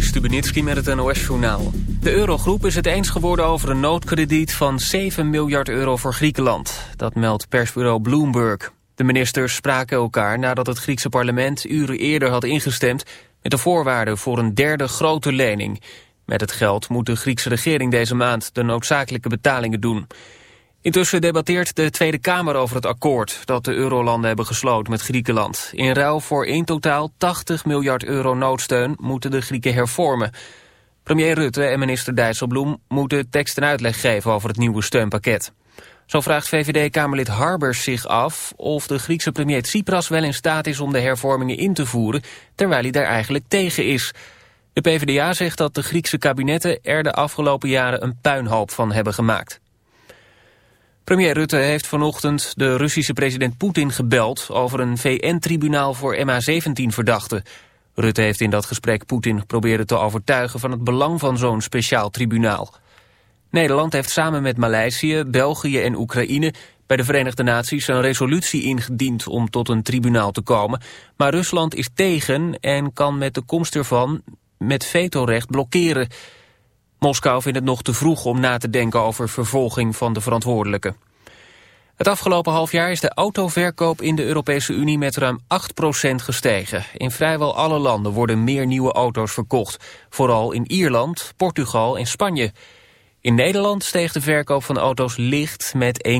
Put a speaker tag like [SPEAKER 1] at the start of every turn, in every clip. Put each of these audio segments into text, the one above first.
[SPEAKER 1] Stubenitski met het NOS-journaal. De Eurogroep is het eens geworden over een noodkrediet van 7 miljard euro voor Griekenland. Dat meldt persbureau Bloomberg. De ministers spraken elkaar nadat het Griekse parlement uren eerder had ingestemd... met de voorwaarden voor een derde grote lening. Met het geld moet de Griekse regering deze maand de noodzakelijke betalingen doen... Intussen debatteert de Tweede Kamer over het akkoord dat de eurolanden hebben gesloten met Griekenland. In ruil voor in totaal 80 miljard euro noodsteun moeten de Grieken hervormen. Premier Rutte en minister Dijsselbloem moeten tekst en uitleg geven over het nieuwe steunpakket. Zo vraagt VVD-Kamerlid Harbers zich af of de Griekse premier Tsipras wel in staat is om de hervormingen in te voeren, terwijl hij daar eigenlijk tegen is. De PvdA zegt dat de Griekse kabinetten er de afgelopen jaren een puinhoop van hebben gemaakt. Premier Rutte heeft vanochtend de Russische president Poetin gebeld... over een VN-tribunaal voor MH17-verdachten. Rutte heeft in dat gesprek Poetin proberen te overtuigen... van het belang van zo'n speciaal tribunaal. Nederland heeft samen met Maleisië, België en Oekraïne... bij de Verenigde Naties een resolutie ingediend om tot een tribunaal te komen. Maar Rusland is tegen en kan met de komst ervan met vetorecht blokkeren... Moskou vindt het nog te vroeg om na te denken over vervolging van de verantwoordelijken. Het afgelopen half jaar is de autoverkoop in de Europese Unie met ruim 8% gestegen. In vrijwel alle landen worden meer nieuwe auto's verkocht. Vooral in Ierland, Portugal en Spanje. In Nederland steeg de verkoop van auto's licht met 1,4%.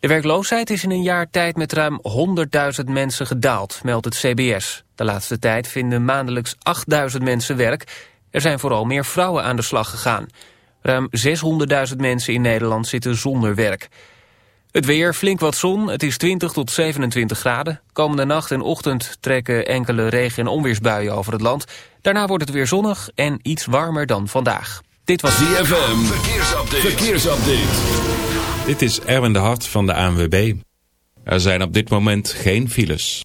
[SPEAKER 1] De werkloosheid is in een jaar tijd met ruim 100.000 mensen gedaald, meldt het CBS. De laatste tijd vinden maandelijks 8.000 mensen werk er zijn vooral meer vrouwen aan de slag gegaan. Ruim 600.000 mensen in Nederland zitten zonder werk. Het weer, flink wat zon, het is 20 tot 27 graden. Komende nacht en ochtend trekken enkele regen- en onweersbuien over het land. Daarna wordt het weer zonnig en iets warmer dan vandaag.
[SPEAKER 2] Dit was DFM. Verkeersupdate. Verkeersupdate.
[SPEAKER 3] Dit is Erwin de Hart van de ANWB. Er zijn op dit moment geen files.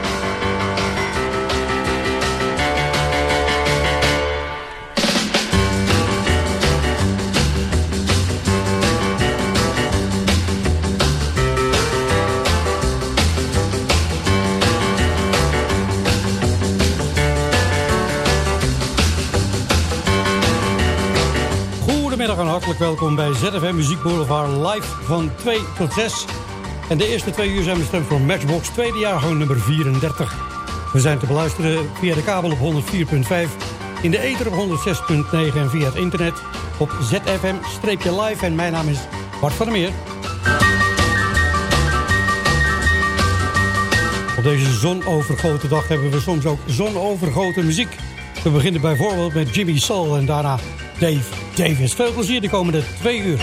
[SPEAKER 4] Hartelijk welkom bij ZFM Muziek Boulevard live van 2 tot 6. En de eerste twee uur zijn bestemd voor Matchbox, tweede jaargang nummer 34. We zijn te beluisteren via de kabel op 104.5, in de ether op 106.9 en via het internet op ZFM-live. En mijn naam is Bart van der Meer. Op deze zonovergoten dag hebben we soms ook zonovergoten muziek. We beginnen bijvoorbeeld met Jimmy Soul en daarna Dave Davis. Veel plezier de komende twee uur.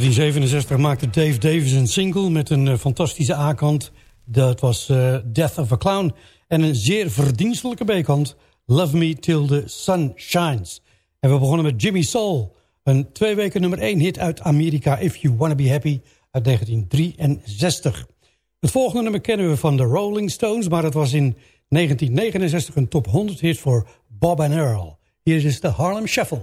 [SPEAKER 4] 1967 maakte Dave Davis een single met een uh, fantastische A-kant. Dat was uh, Death of a Clown. En een zeer verdienstelijke B-kant. Love Me Till the Sun Shines. En we begonnen met Jimmy Soul. Een twee weken nummer 1 hit uit Amerika. If You Wanna Be Happy uit 1963. Het volgende nummer kennen we van de Rolling Stones. Maar het was in 1969 een top 100 hit voor Bob and Earl. Hier is de Harlem Shuffle.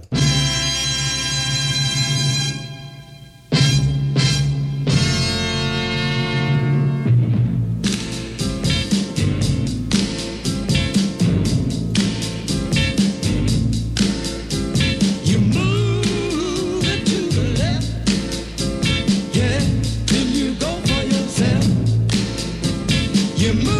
[SPEAKER 4] Move.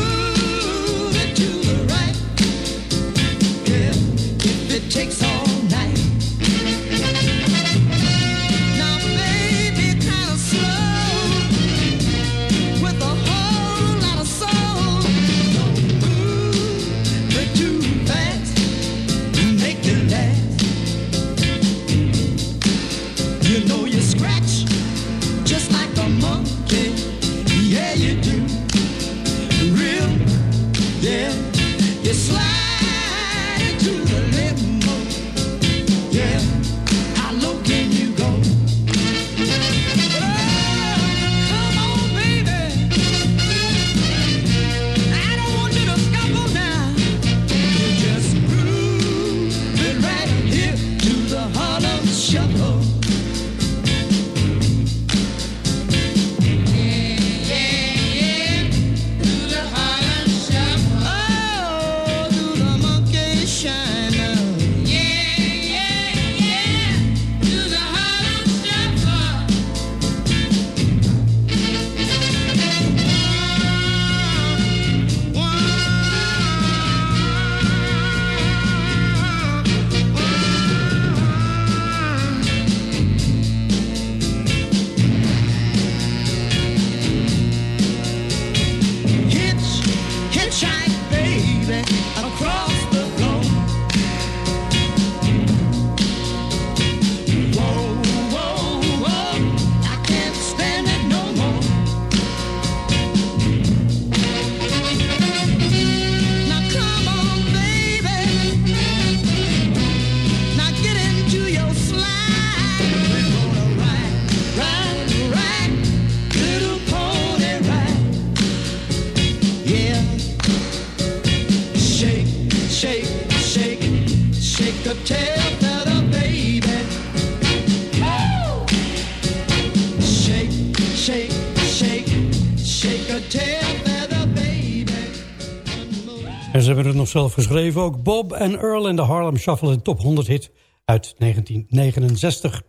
[SPEAKER 4] Hebben het nog zelf geschreven. Ook Bob en Earl in de Harlem Shuffle, een top 100 hit uit 1969.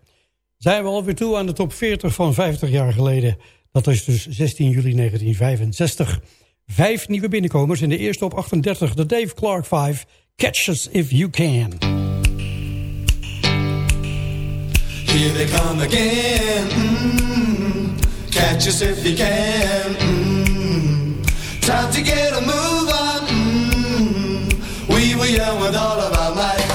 [SPEAKER 4] Zijn we alweer toe aan de top 40 van 50 jaar geleden. Dat is dus 16 juli 1965. Vijf nieuwe binnenkomers. In de eerste op 38 de Dave Clark 5. Catch Us If You Can. Here they come again. Mm Catch us if you can. Mm Time to get a move. We young with all of our might.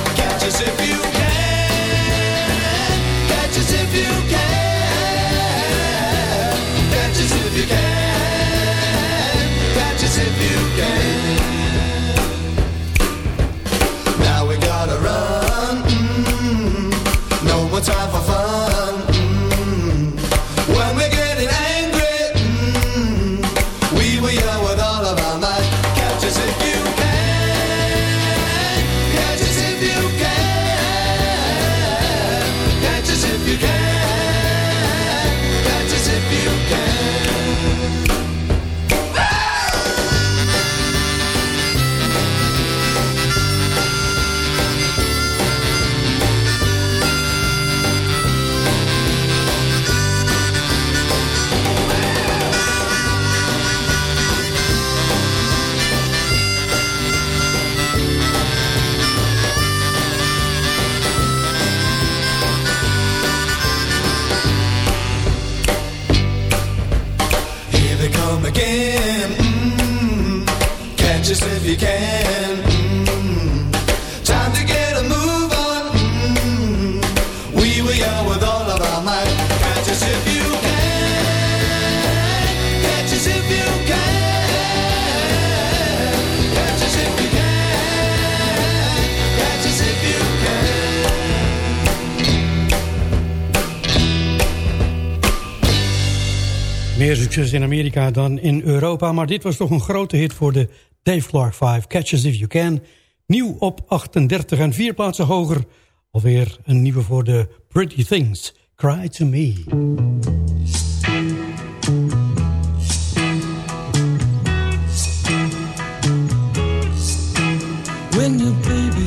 [SPEAKER 4] in Amerika dan in Europa. Maar dit was toch een grote hit voor de Dave Clark 5. Catches If You Can. Nieuw op 38 en vier plaatsen hoger. Alweer een nieuwe voor de Pretty Things. Cry to Me.
[SPEAKER 5] when baby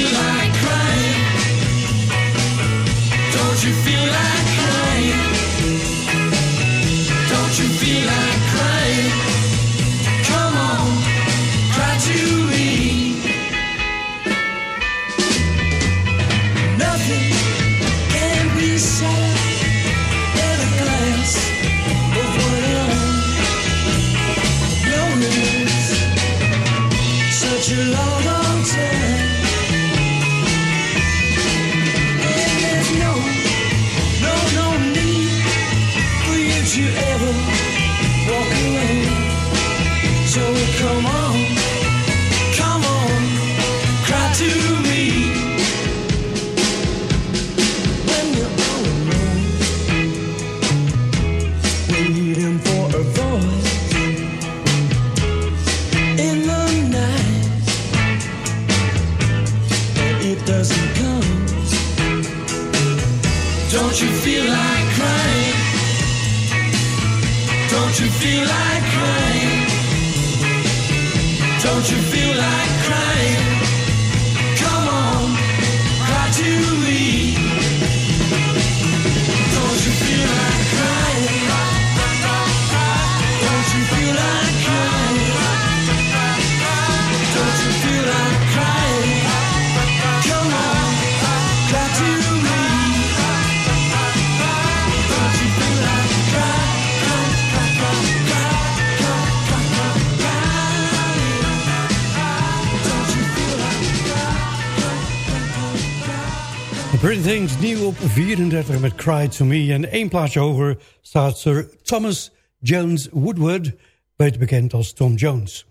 [SPEAKER 4] 32 met Cry To Me. En één plaatsje hoger staat Sir Thomas Jones Woodward, beter bekend als Tom Jones.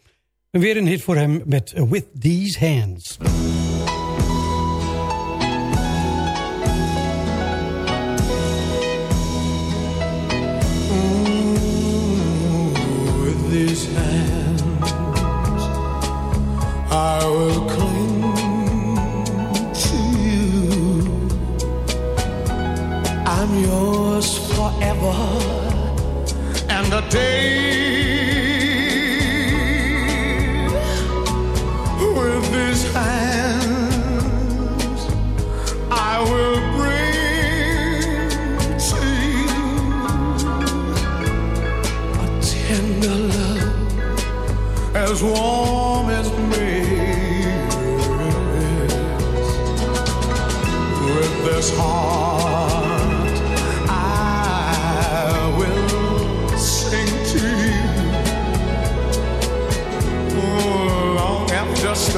[SPEAKER 4] En weer een hit voor hem met With These Hands.
[SPEAKER 5] forever. And a day with these hands I will bring to you a tender love as warm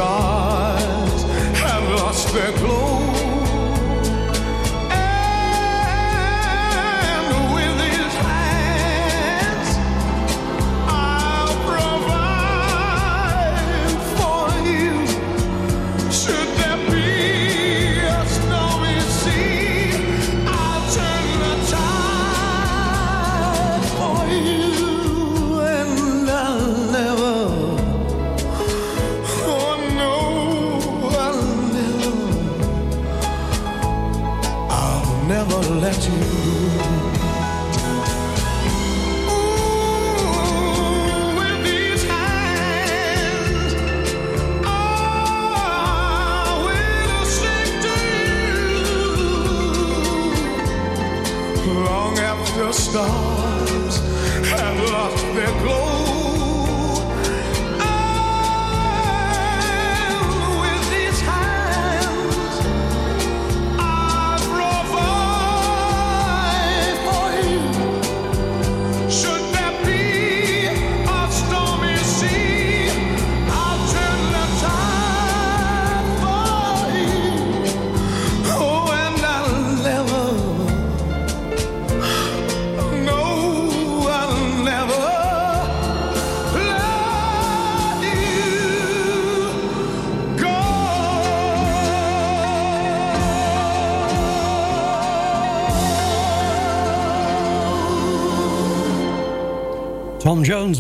[SPEAKER 5] strong. stars have lost their glow.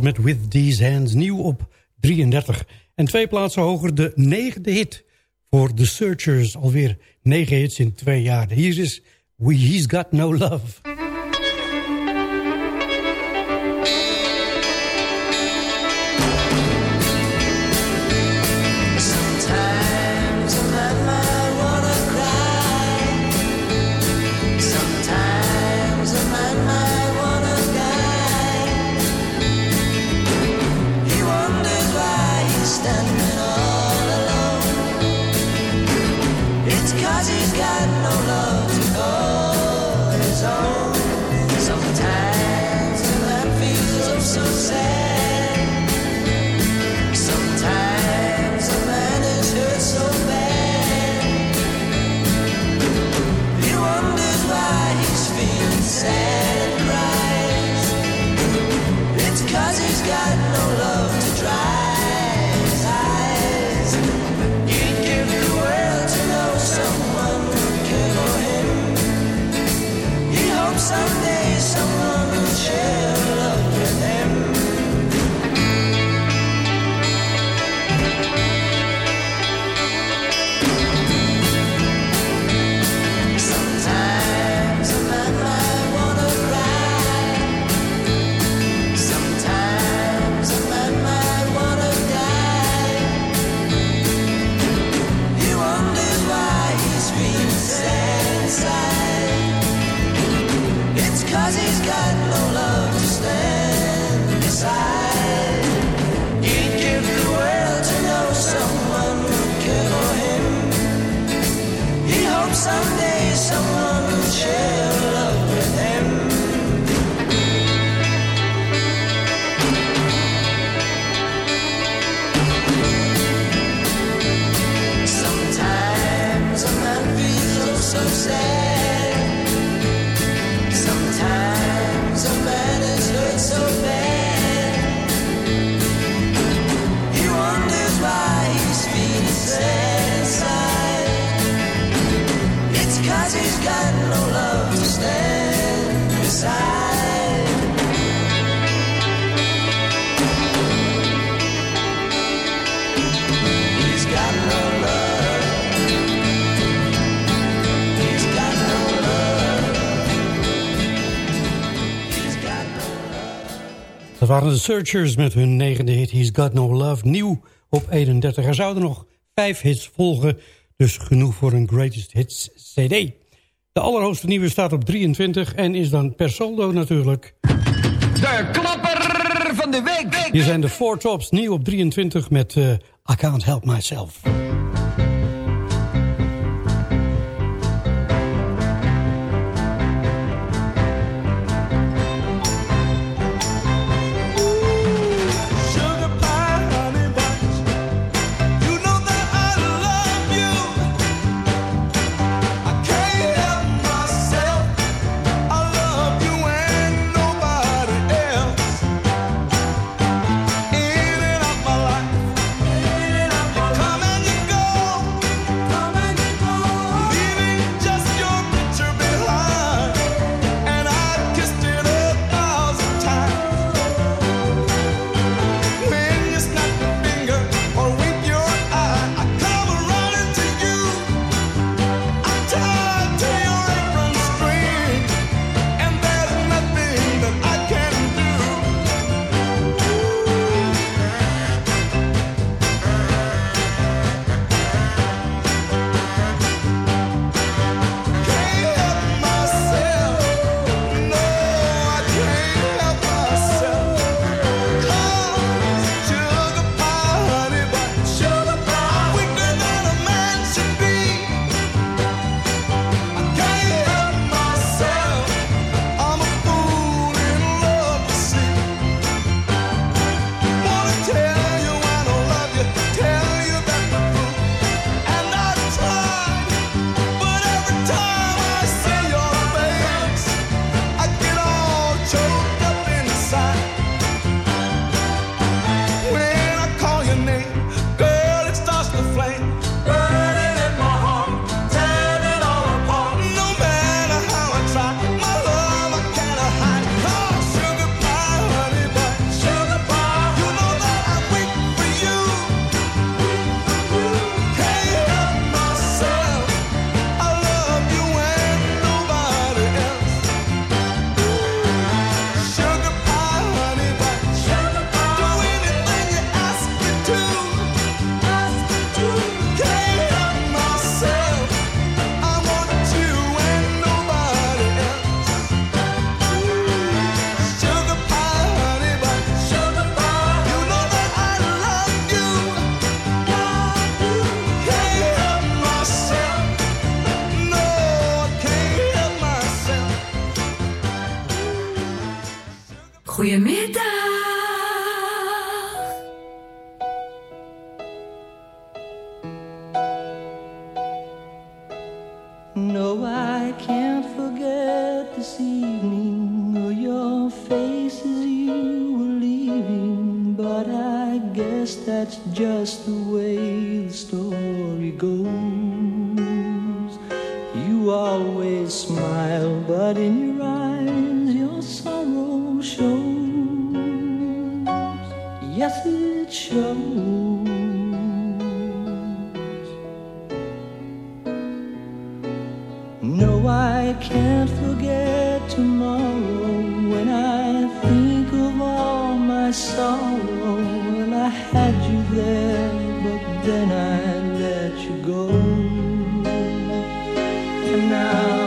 [SPEAKER 6] Met With These Hands, nieuw op 33. En twee plaatsen hoger de negende hit voor The Searchers. Alweer negen hits in twee jaar. Hier is We He's Got No Love. waren de Searchers met hun negende hit He's Got No Love. Nieuw op 31. Er zouden nog vijf hits volgen. Dus genoeg voor een Greatest Hits CD. De allerhoogste nieuwe staat op 23 en is dan per saldo natuurlijk...
[SPEAKER 7] De klapper van de week!
[SPEAKER 6] Hier zijn de Four Tops nieuw op 23 met eh, I Can't Help Myself.
[SPEAKER 8] Let you go. And now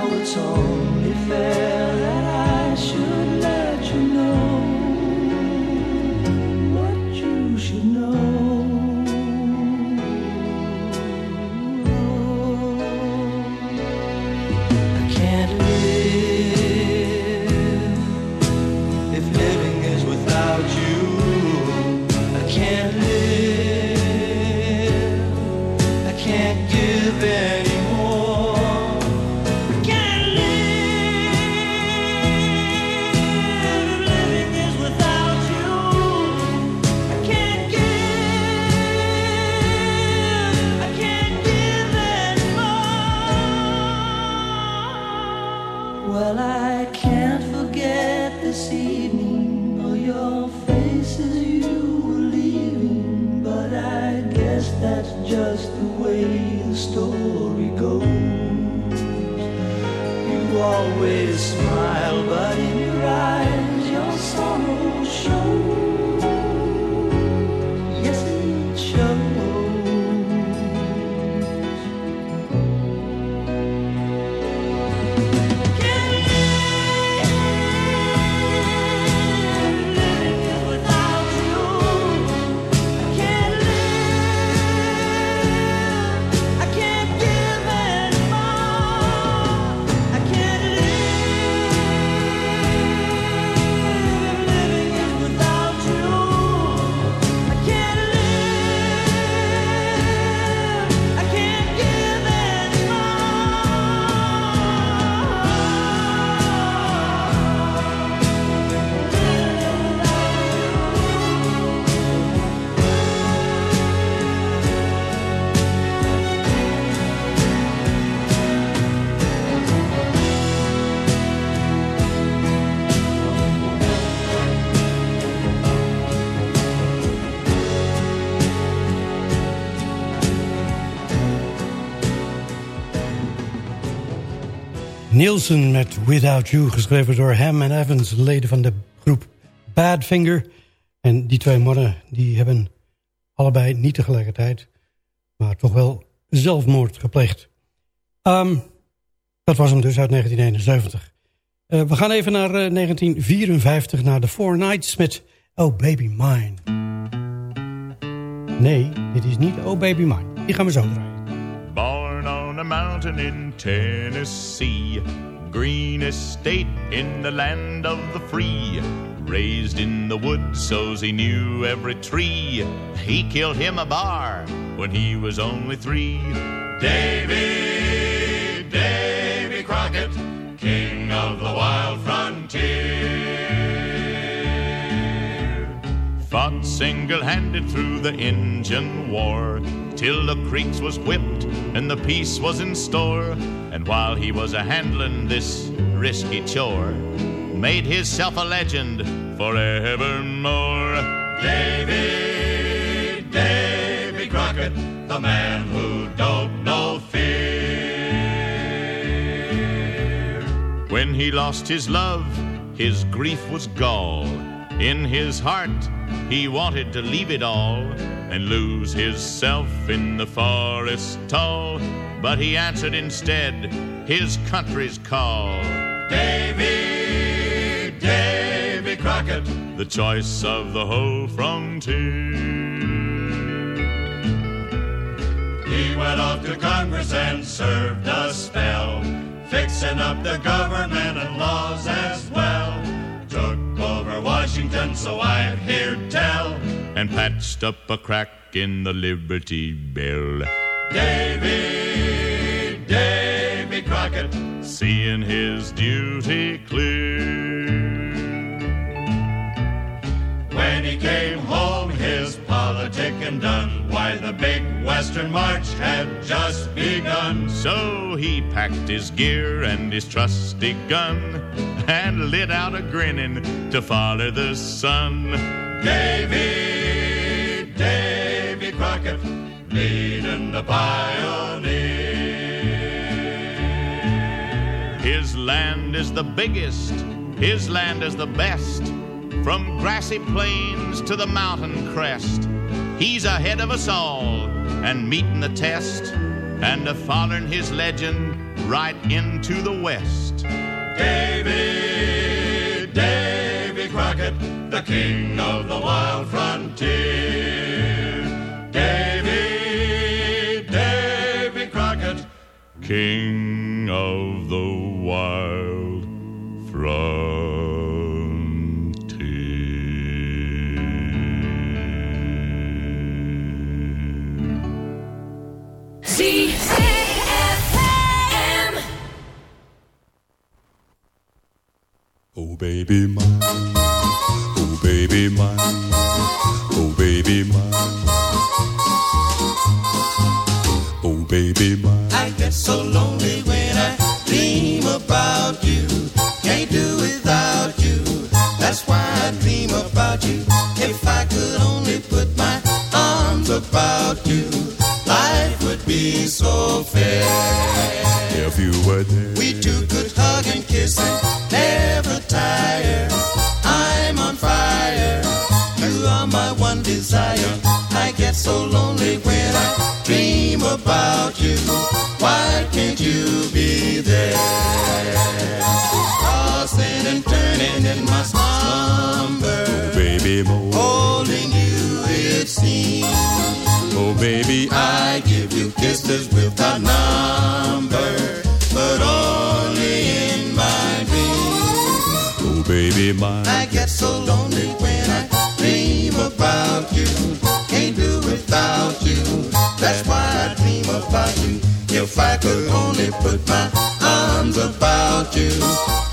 [SPEAKER 4] Nielsen met Without You, geschreven door Ham en Evans, leden van de groep Badfinger. En die twee mannen die hebben allebei niet tegelijkertijd, maar toch wel zelfmoord gepleegd. Ehm, dat was hem dus uit 1971. Eh, we gaan even naar eh, 1954, naar de Four Nights met Oh Baby Mine. Nee, dit is niet Oh Baby Mine. Die gaan we zo draaien.
[SPEAKER 9] On a mountain in Tennessee, green estate in the land of the free. Raised in the woods, so he knew every tree. He killed him a bar when he was only three. Davy, Davy Crockett, king of the wild frontier. Fought single-handed through the Injun War till the creeks was whipped and the peace was in store. And while he was a handling this risky chore, made himself a legend forevermore. Davy, Davy Crockett, the man who don't know fear. When he lost his love, his grief was gall. In his heart, he wanted to leave it all and lose himself in the forest tall. But he answered instead his country's call. Davy, Davy Crockett, the choice of the whole frontier. He went off to Congress and served a spell, fixing up the government and laws as well. Washington. so I've heard tell. And patched up a crack in the Liberty Bell. Davy, Davy Crockett, seeing his duty clear. When he came home, done. Why, the big Western March had just begun. So he packed his gear and his trusty gun and lit out a grinning to follow the sun. Davy, Davy Crockett, leading the pioneer. His land is the biggest, his land is the best. From grassy plains to the mountain crest, he's ahead of us all and meeting the test and a following his legend right into the west. Davy, Davy Crockett, the king of the wild frontier. Davy, Davy Crockett, king of the wild frontier.
[SPEAKER 10] Oh baby mine, oh baby mine, oh baby mine, oh baby mine.
[SPEAKER 8] I get so lonely when I dream about you. Can't do without you. That's why I dream about you. If I could only put my arms about you, life would be so fair.
[SPEAKER 10] If you were there,
[SPEAKER 8] We two could hug and kiss and never tire. I'm on fire. You are my one desire. I get so lonely when I dream about you. Why can't you be there? Tossing and turning in my slumber.
[SPEAKER 10] Oh, baby more,
[SPEAKER 8] Holding you, it seems.
[SPEAKER 10] oh baby,
[SPEAKER 8] I give you kisses without number,
[SPEAKER 10] baby mine.
[SPEAKER 8] I get so lonely when I dream about you. Can't do without you. That's why I dream about you. If I could only put my arms about you,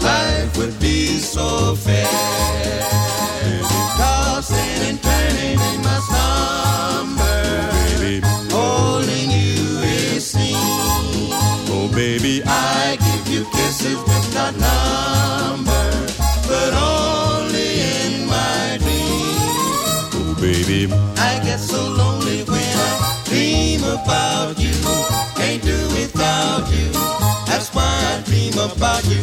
[SPEAKER 8] life would be so fair. Tossing and turning about you. Can't do without you. That's why I dream about you.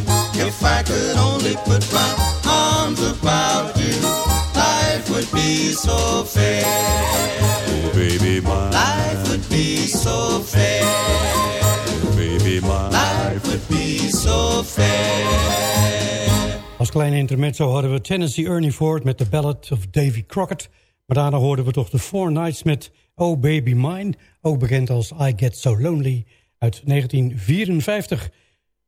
[SPEAKER 8] If I could only put my arms about you, life would be so fair.
[SPEAKER 10] Oh baby mine,
[SPEAKER 8] Life would be so fair.
[SPEAKER 10] oh baby mine.
[SPEAKER 8] Life would be so fair.
[SPEAKER 4] Als kleine intermezzo hadden we Tennessee Ernie Ford met de Ballad of Davy Crockett. Maar daarna hoorden we toch de Four Nights met Oh Baby Mine. Ook bekend als I Get So Lonely uit 1954.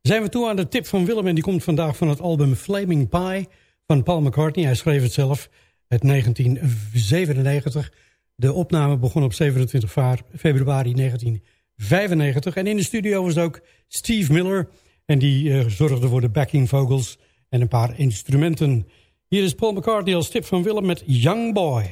[SPEAKER 4] Zijn we toe aan de tip van Willem en die komt vandaag van het album Flaming Pie van Paul McCartney. Hij schreef het zelf uit 1997. De opname begon op 27 februari 1995. En in de studio was ook Steve Miller. En die eh, zorgde voor de backing vocals en een paar instrumenten. Hier is Paul McCartney als tip van Willem met Young Boy.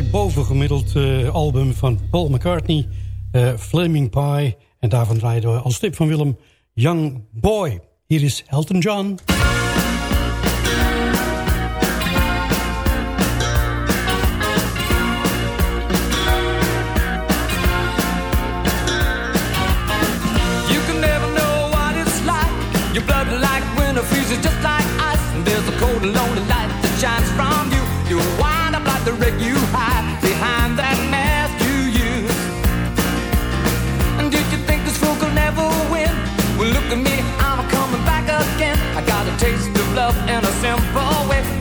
[SPEAKER 4] Boven bovengemiddeld uh, album van Paul McCartney, uh, Flaming Pie. En daarvan draaiden we als tip van Willem Young Boy. Hier is Elton John.
[SPEAKER 7] You just like ice And there's a cold and lonely light that shines from you You wind up like the wreck you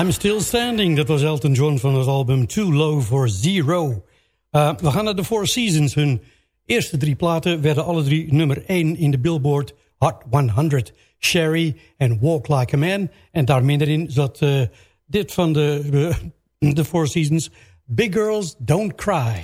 [SPEAKER 7] I'm Still Standing,
[SPEAKER 4] dat was Elton John van het album Too Low for Zero. Eh, we gaan naar de Four Seasons. Hun eerste drie platen werden alle drie nummer 1 in de Billboard Hot 100. Sherry en Walk Like a Man. En daar minder in zat eh, dit van de, eh, de Four Seasons. Big Girls Don't Cry.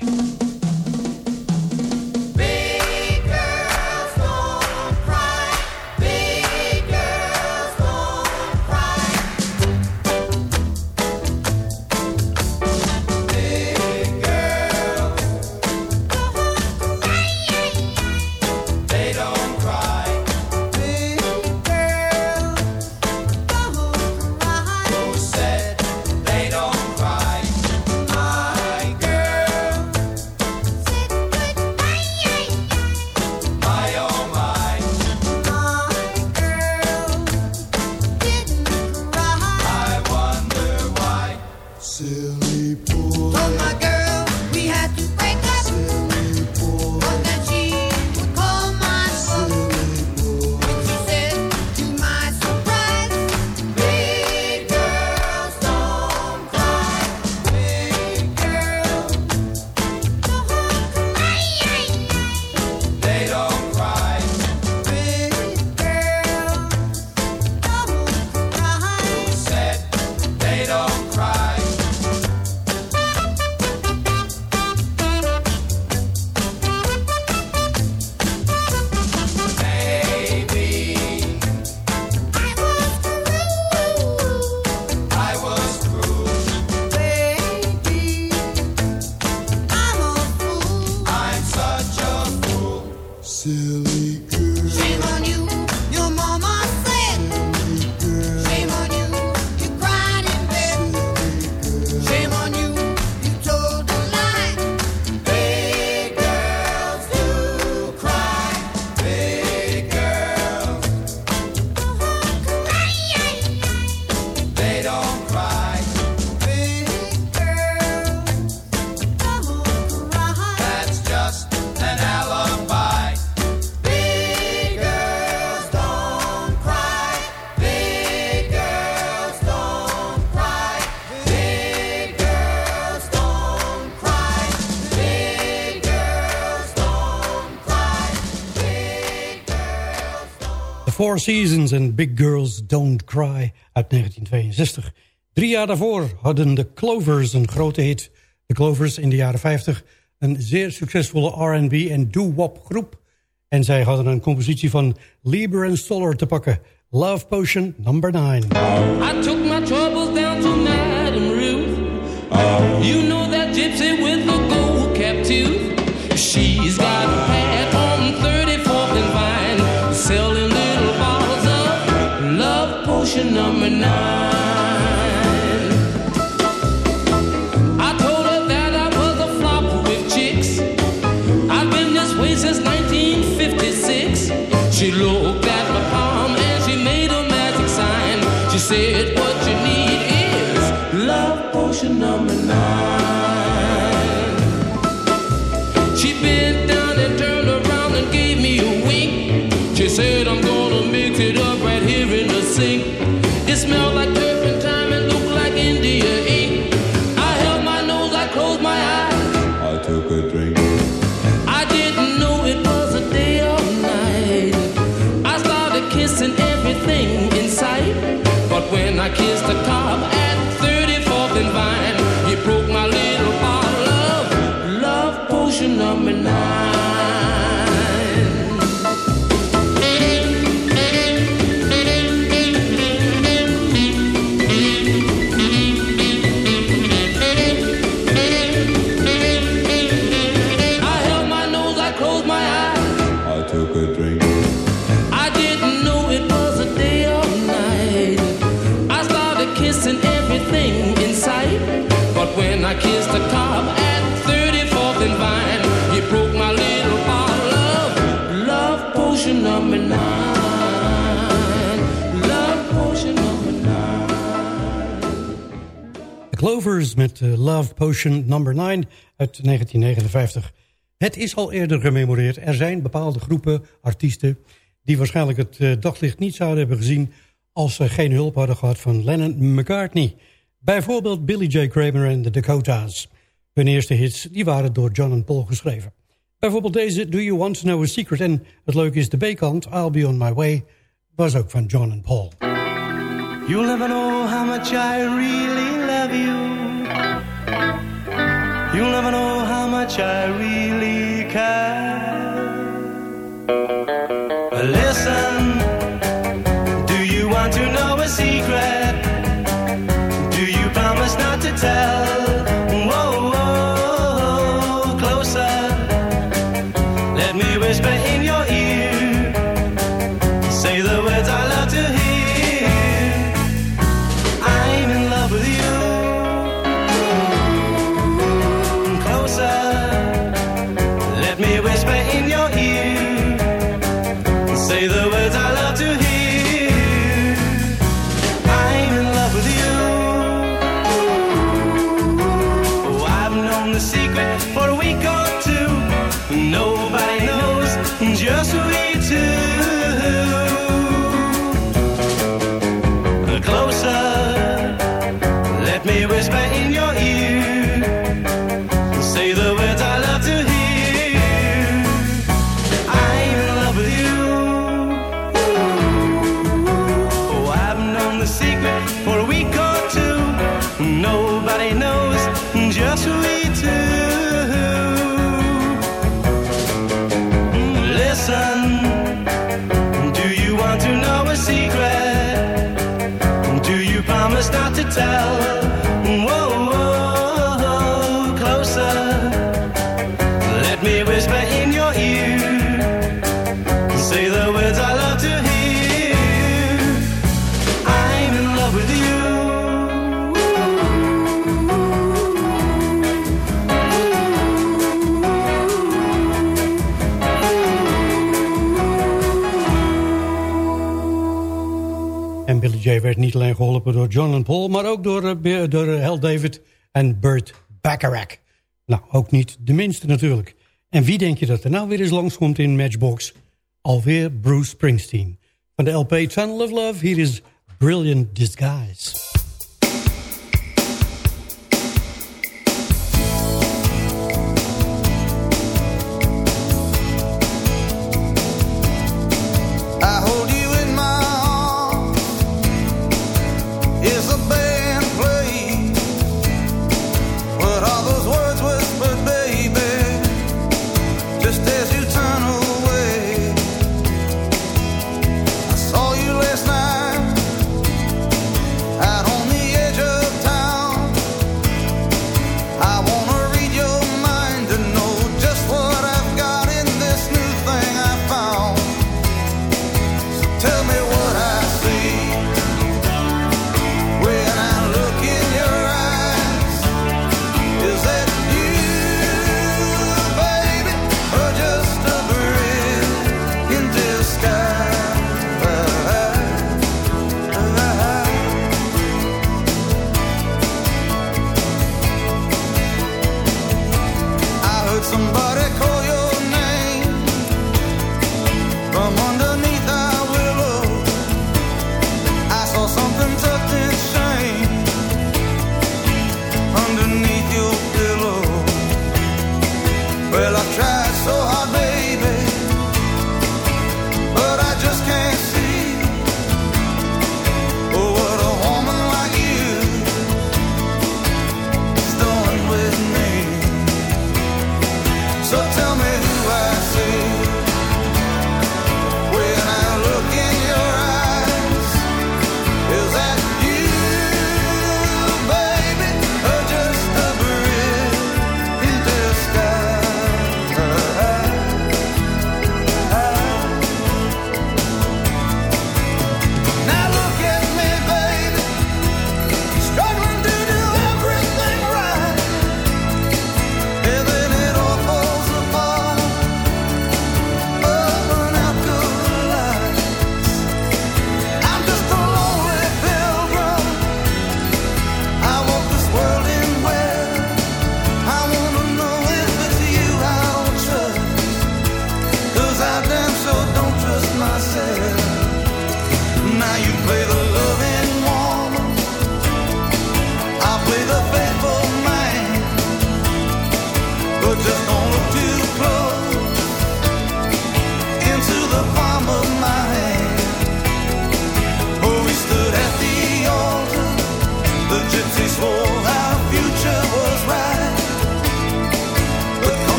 [SPEAKER 4] Four Seasons en Big Girls Don't Cry uit 1962. Drie jaar daarvoor hadden de Clovers een grote hit. De Clovers in de jaren 50 een zeer succesvolle R&B en doo-wop groep. En zij hadden een compositie van Lieber en Stoller te pakken. Love Potion number 9.
[SPEAKER 11] I took my troubles down The
[SPEAKER 4] Clovers met eh, Love Potion number 9 uit 1959. Het is al eerder gememoreerd. Er zijn bepaalde groepen artiesten... die waarschijnlijk het eh, daglicht niet zouden hebben gezien... als ze geen hulp hadden gehad van Lennon McCartney. Bijvoorbeeld Billy J. Kramer en de Dakotas. Hun eerste hits die waren door John en Paul geschreven. Bijvoorbeeld deze Do You Want To Know A Secret... en het leuke is de B-kant I'll Be On My Way... was ook van John en Paul.
[SPEAKER 8] You'll never know how much I really love you. You'll never know how much I really care. Listen, do you want to know a secret? Do you promise not to tell?
[SPEAKER 4] Werd niet alleen geholpen door John en Paul... maar ook door, eh, door eh, Hal David en Burt Bacharach. Nou, ook niet de minste natuurlijk. En wie denk je dat er nou weer eens langskomt in Matchbox? Alweer Bruce Springsteen. Van de LP Tunnel of Love, hier is Brilliant Disguise.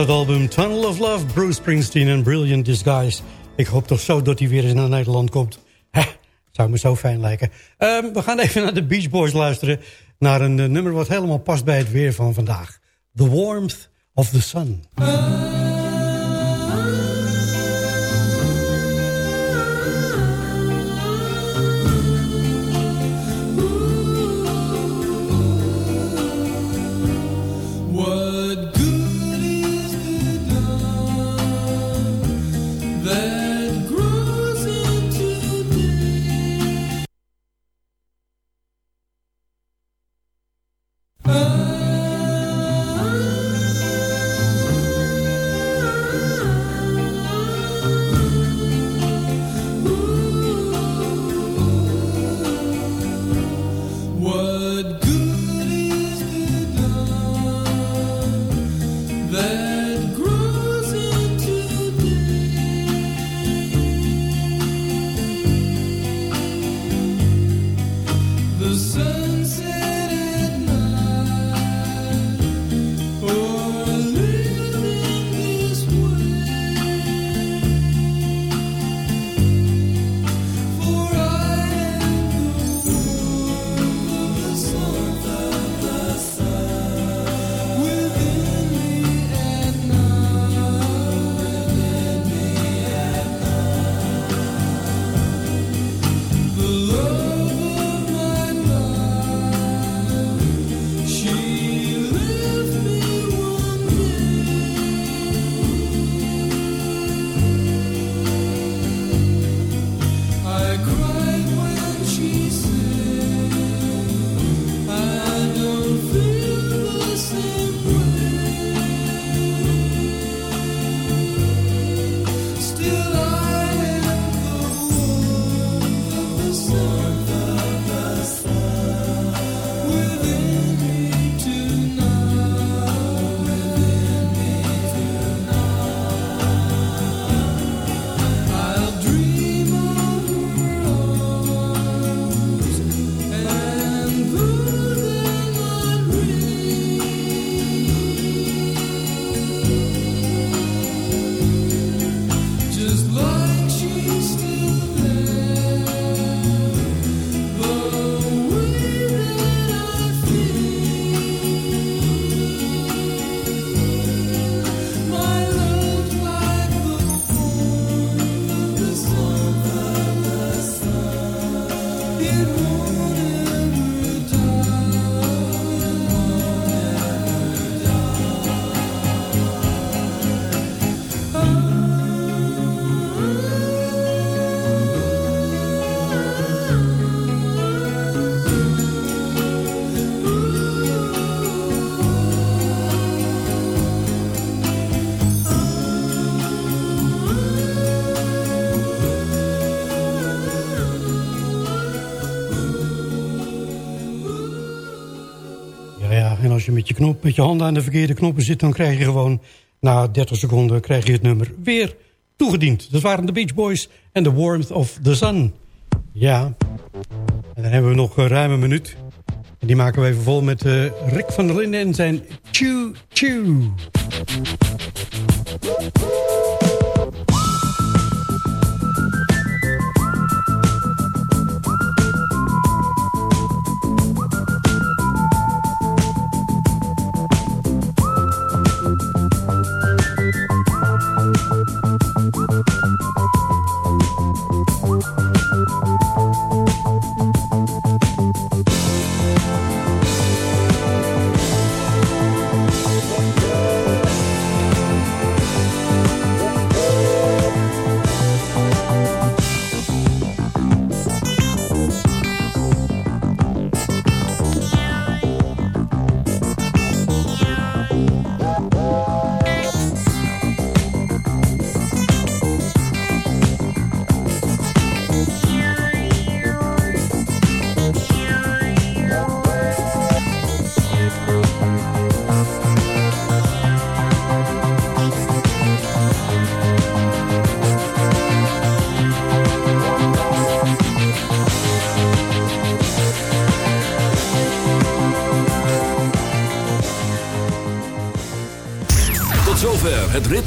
[SPEAKER 4] het album Tunnel of Love, Bruce Springsteen en Brilliant Disguise. Ik hoop toch zo dat hij weer eens naar Nederland komt. Zou me zo fijn lijken. Ehm, we gaan even naar de Beach Boys luisteren. Naar een eh, nummer wat helemaal past bij het weer van vandaag. The Warmth of the Sun.
[SPEAKER 11] Ah.
[SPEAKER 4] Je met je, knop, met je handen aan de verkeerde knoppen zit... dan krijg je gewoon na 30 seconden krijg je het nummer weer toegediend. Dat waren de Beach Boys en The Warmth of the Sun. Ja, en dan hebben we nog een minuut. En die maken we even vol met eh, Rick van der Linden en zijn Chew Chew.